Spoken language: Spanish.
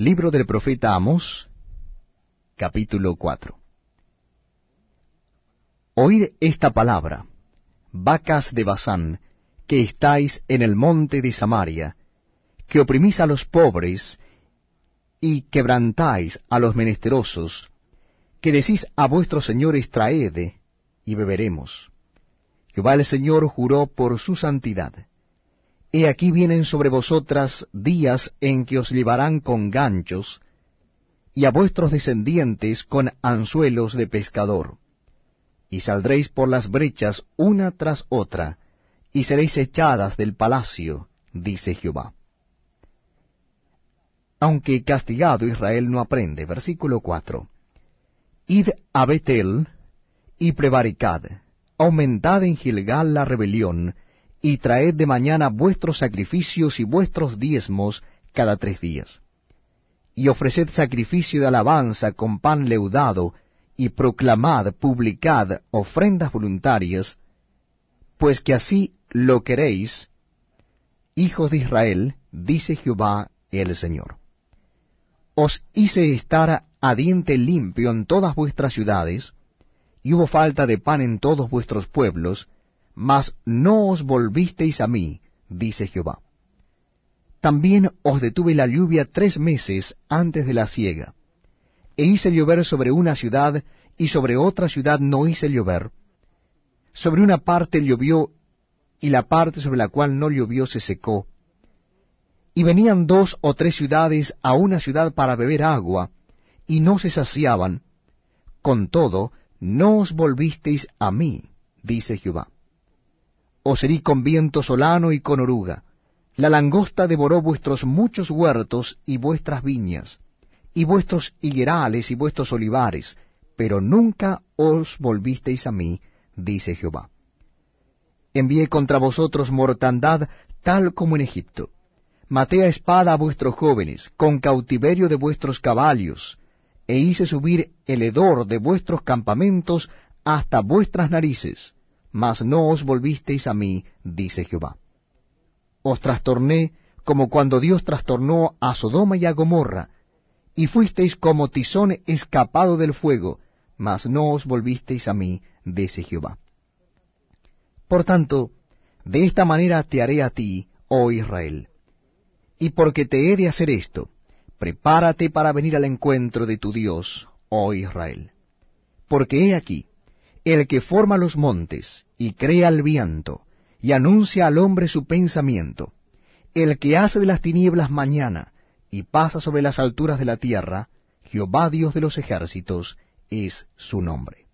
Libro del profeta Amos, capítulo 4. Oíd esta palabra, vacas de Basán, que estáis en el monte de Samaria, que oprimís a los pobres y quebrantáis a los menesterosos, que decís a vuestros señores traed y beberemos. Jehová el Señor juró por su santidad. He aquí vienen sobre vosotras días en que os llevarán con ganchos, y a vuestros descendientes con anzuelos de pescador. Y saldréis por las brechas una tras otra, y seréis echadas del palacio, dice Jehová. Aunque castigado Israel no aprende. Versículo 4. Id a Betel y prevaricad, aumentad en Gilgal la rebelión, y traed de mañana vuestros sacrificios y vuestros diezmos cada tres días. Y ofreced sacrificio de alabanza con pan leudado, y proclamad, publicad ofrendas voluntarias, pues que así lo queréis, hijos de Israel, dice Jehová el Señor. Os hice estar a diente limpio en todas vuestras ciudades, y hubo falta de pan en todos vuestros pueblos, mas no os volvisteis a mí, dice Jehová. También os detuve la lluvia tres meses antes de la siega, e hice llover sobre una ciudad, y sobre otra ciudad no hice llover. Sobre una parte llovió, y la parte sobre la cual no llovió se secó. Y venían dos o tres ciudades a una ciudad para beber agua, y no se saciaban. Con todo, no os volvisteis a mí, dice Jehová os herí con viento solano y con oruga. La langosta devoró vuestros muchos huertos y vuestras viñas, y vuestros higuerales y vuestros olivares, pero nunca os volvisteis a mí, dice Jehová. Envié contra vosotros mortandad tal como en Egipto. Maté a espada a vuestros jóvenes, con cautiverio de vuestros caballos, e hice subir el hedor de vuestros campamentos hasta vuestras narices mas no os volvisteis a mí, dice Jehová. Os trastorné como cuando Dios trastornó a Sodoma y a Gomorra, y fuisteis como tizón escapado del fuego, mas no os volvisteis a mí, dice Jehová. Por tanto, de esta manera te haré a ti, oh Israel. Y porque te he de hacer esto, prepárate para venir al encuentro de tu Dios, oh Israel. Porque he aquí, el que forma los montes, y crea el viento, y anuncia al hombre su pensamiento, el que hace de las tinieblas mañana, y pasa sobre las alturas de la tierra, Jehová Dios de los ejércitos, es su nombre.